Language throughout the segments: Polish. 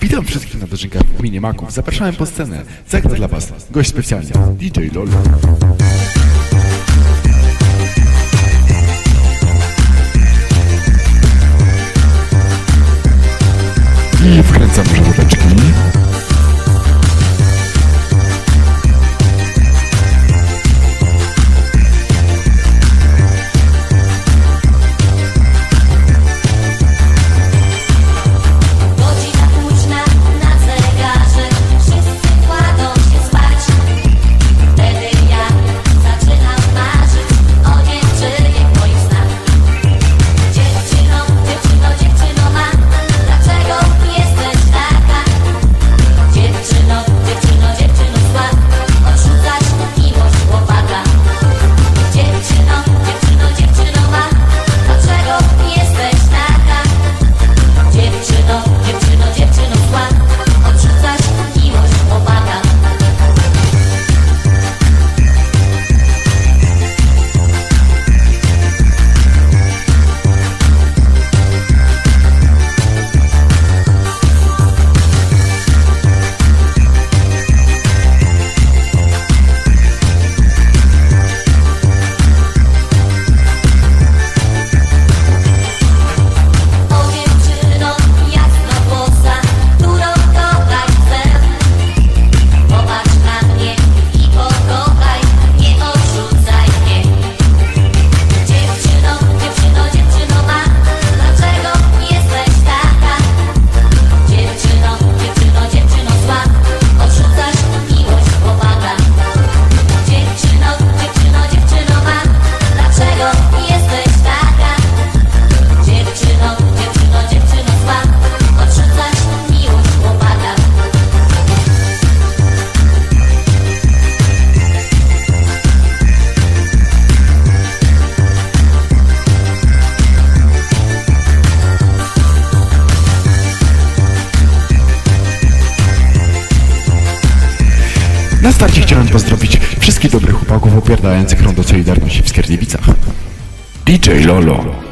Witam wszystkich na dożynkach w gminie Maków. Zapraszałem po scenę. Zagra dla Was gość specjalny, DJ LOL. I wkręcam żółteczki. Gliwicach. DJ Lolo.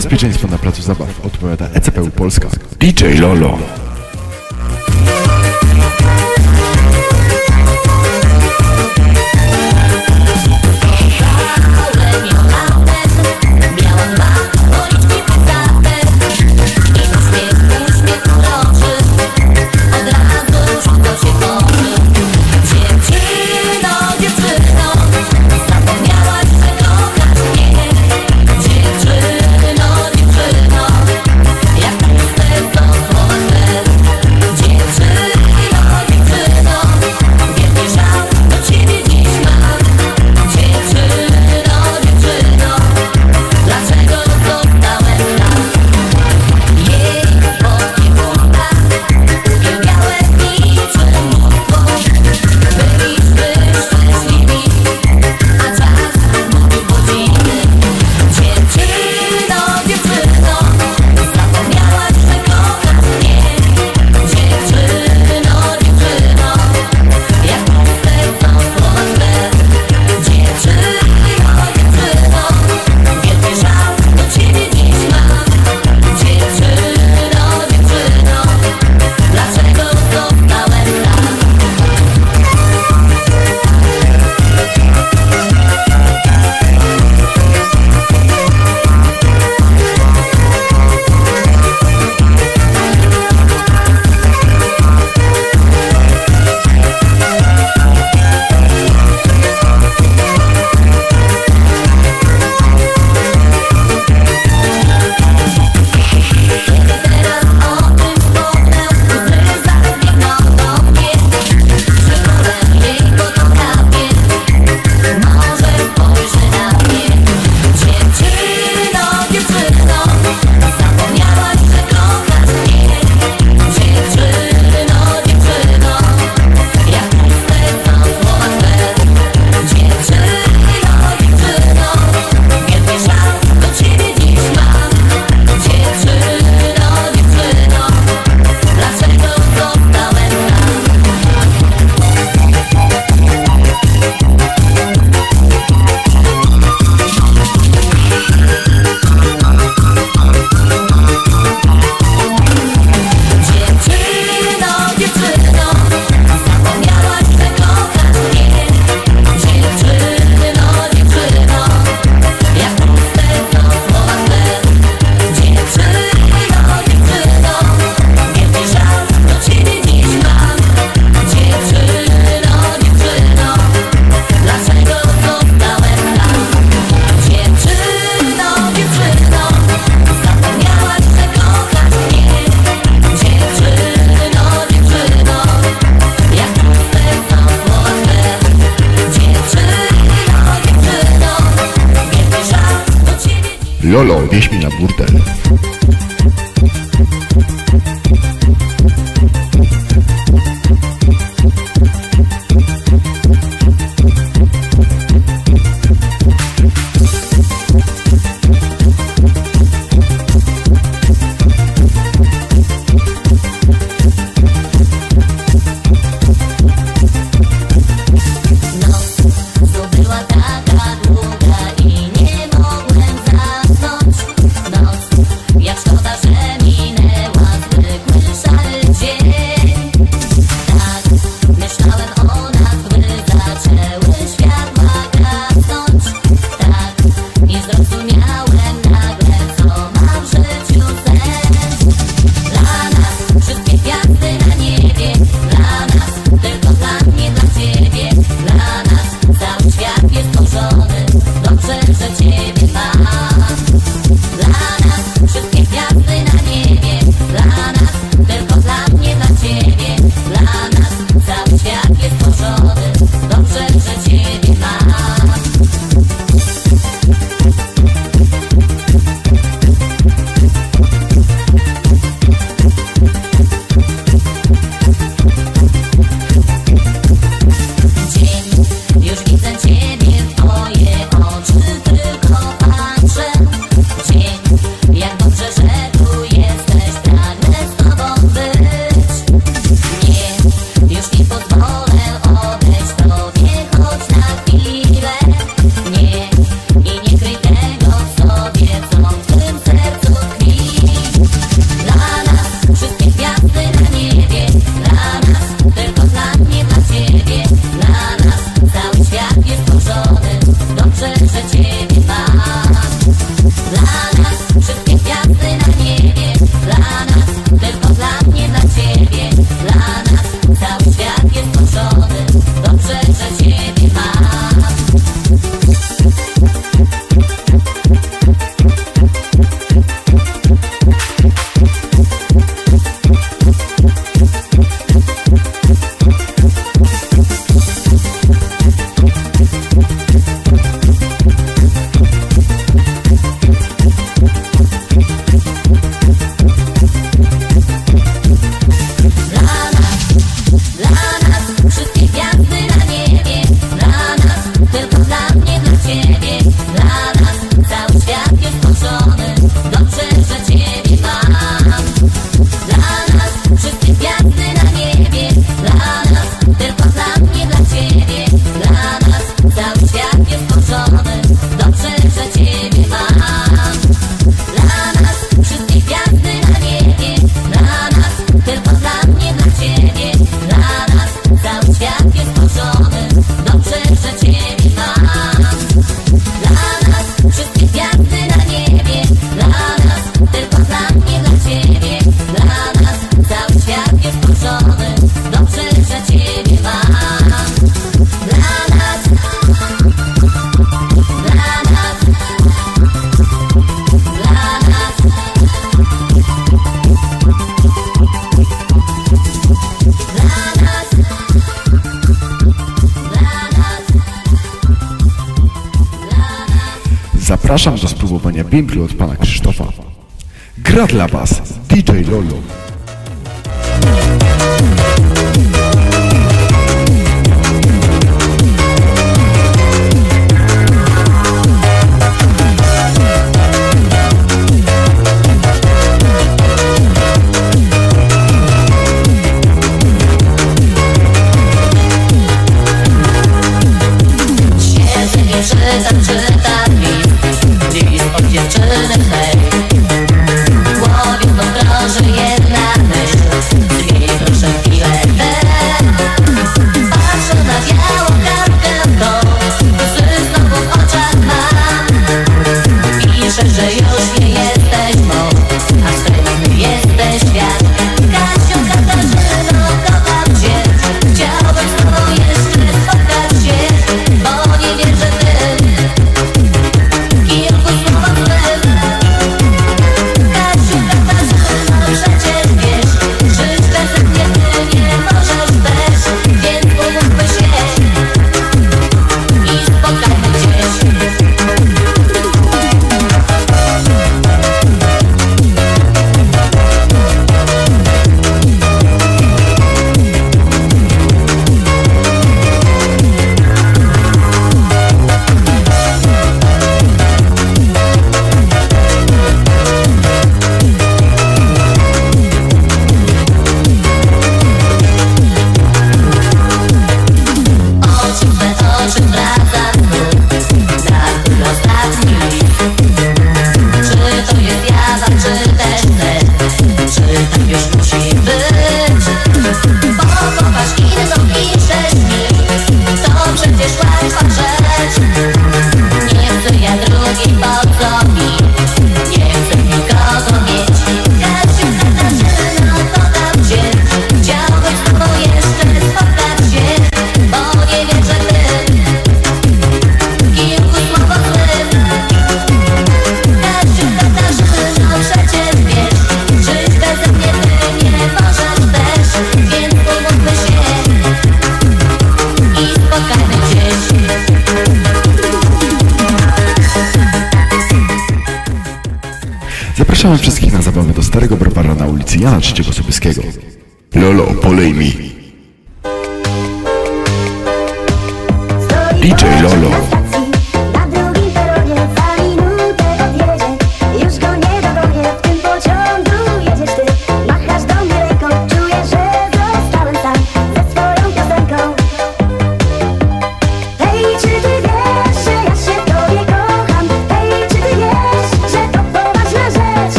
Bezpieczeństwo na placu zabaw odpowiada ECPU Polska. DJ Lolo. Zapraszamy wszystkich na zabawę do starego browara na ulicy Jana Trzeciego Sobieskiego. Lolo, polej mi!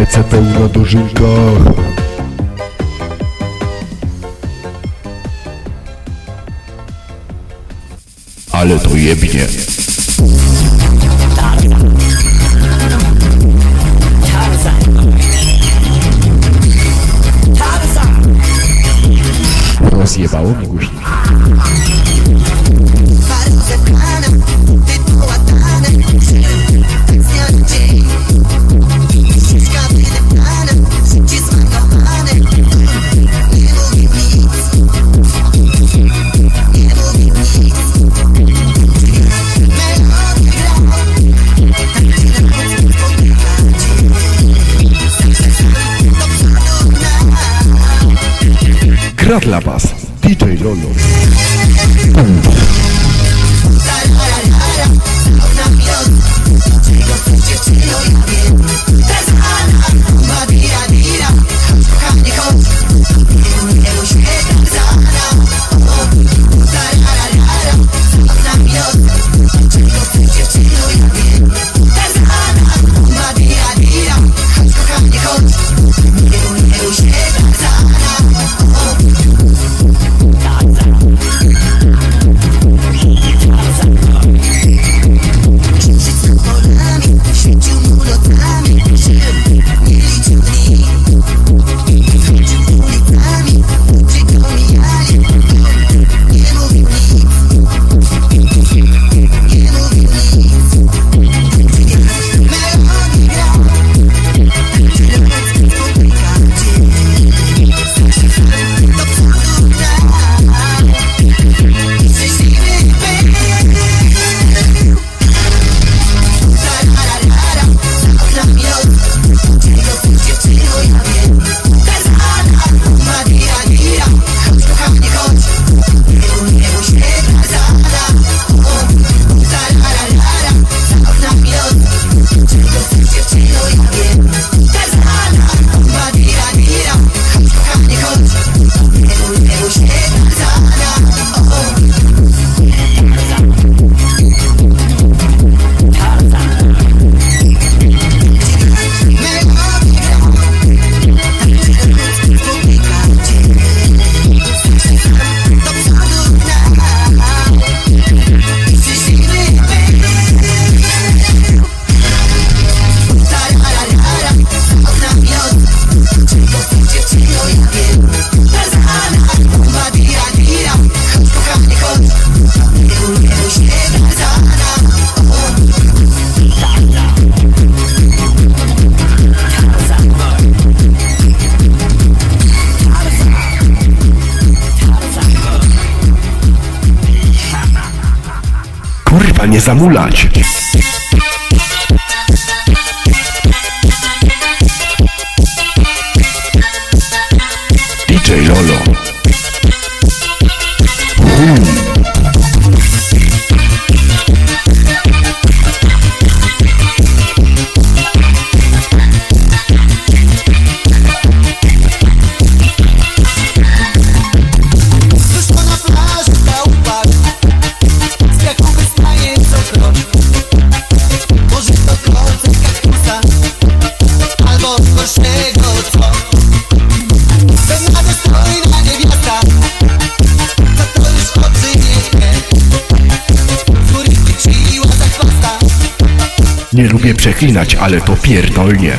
ECP na dożynkach Ale to jebnie. Rozjebało mi głośno. Tras La Paz, DJ Lolo. Massa Ambulante. DJ Lolo. Hum. przeklinać, ale to pierdolnie.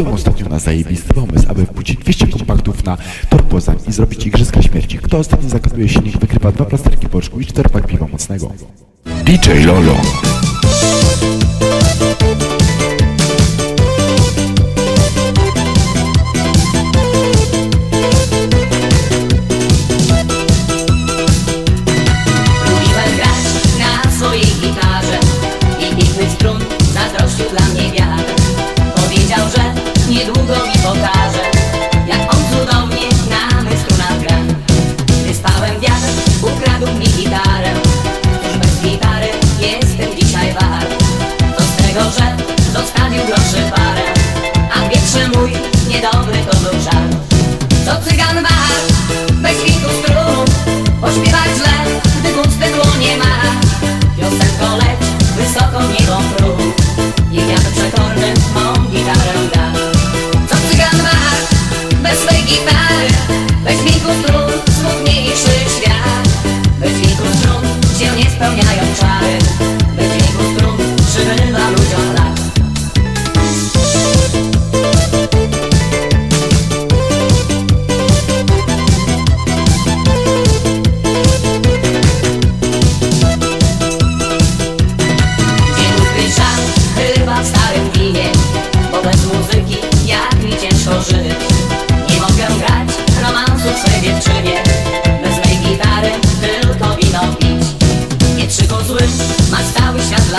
wpadłem ostatnio na zajebisty pomysł, aby wbudzić 200 kompaktów na torpozan i zrobić igrzyska śmierci. Kto ostatnio zakazuje silnik, wykrywa dwa plasterki boczku i czterpak piwa mocnego. DJ Lolo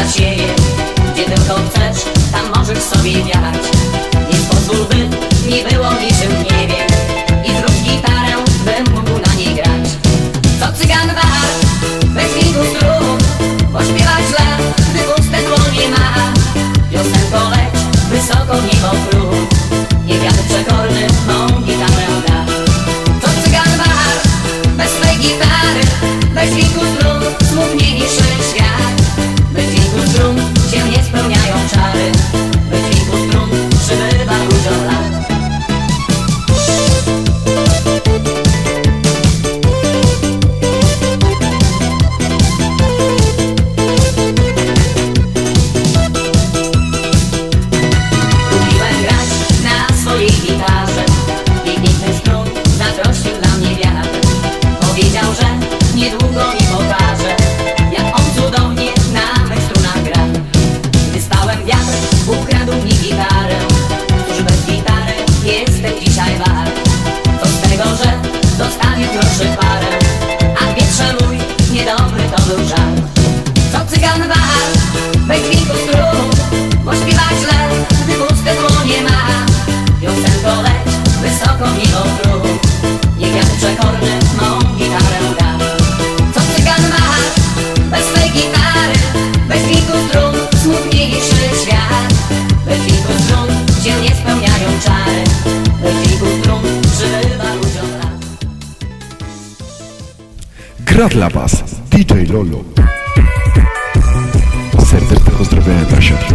那些 dla Was DJ Lolo. Serdeczne pozdrowienia dla siatki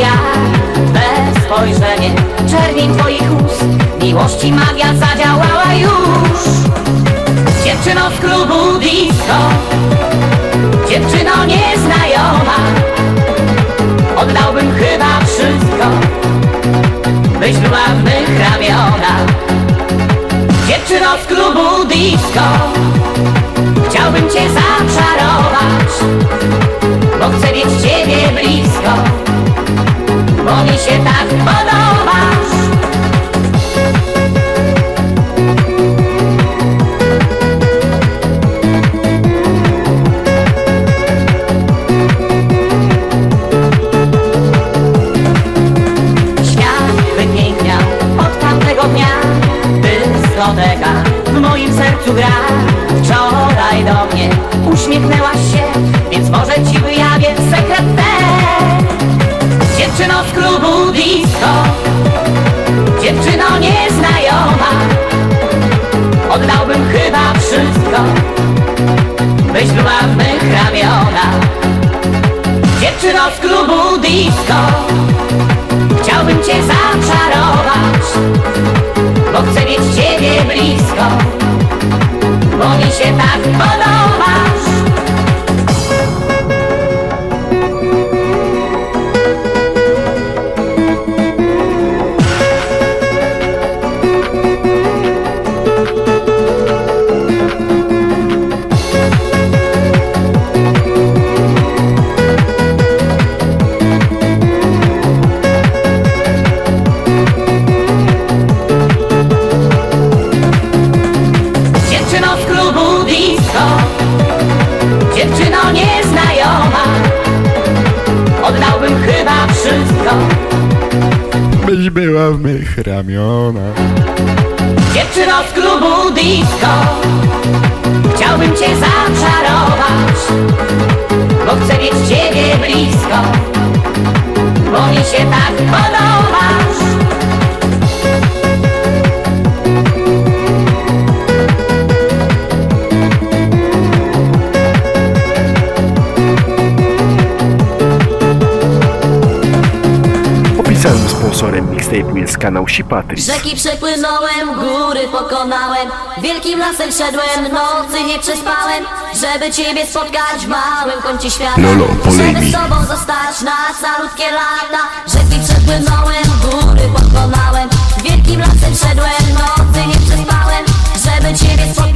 ja Te spojrzenie, czerwień twoich ust Miłości magia zadziałała już. Dziewczyno z klubu disco Dziewczyno nieznajoma. Oddałbym chyba wszystko Byś była w mych ramionach. Dziewczyno z klubu disco Chciałbym cię zaczarować Bo chcę mieć ciebie blisko Bo mi się tak podobasz. Świat wypiękniał od tamtego dnia Dyskoteka w moim sercu gra Wczoraj do mnie. Uśmiechnęłaś się Więc może ci wyjawię sekret ten. Dziewczyno z klubu disco Dziewczyno nieznajoma. Oddałbym chyba wszystko Byś była w mych ramionach. Dziewczyno z klubu disco Chciałbym cię zaczarować Bo chcę mieć ciebie blisko. Bo mi się tak podobasz Rzeki przepłynąłem, góry pokonałem, wielkim lasem szedłem, nocy nie przespałem, żeby ciebie spotkać w małym kącie świata. Lolo, żeby z tobą zostać na salutkie lata. Rzeki przepłynąłem, góry pokonałem, wielkim lasem szedłem, nocy nie przespałem, żeby ciebie spotkać.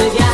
me guiaron.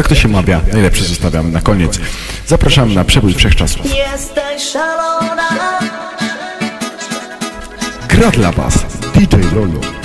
Jak to się mawia? Najlepsze zostawiamy na koniec. Zapraszamy na przebój wszechczasów. Jesteś szalona. Gra dla Was DJ Lolo.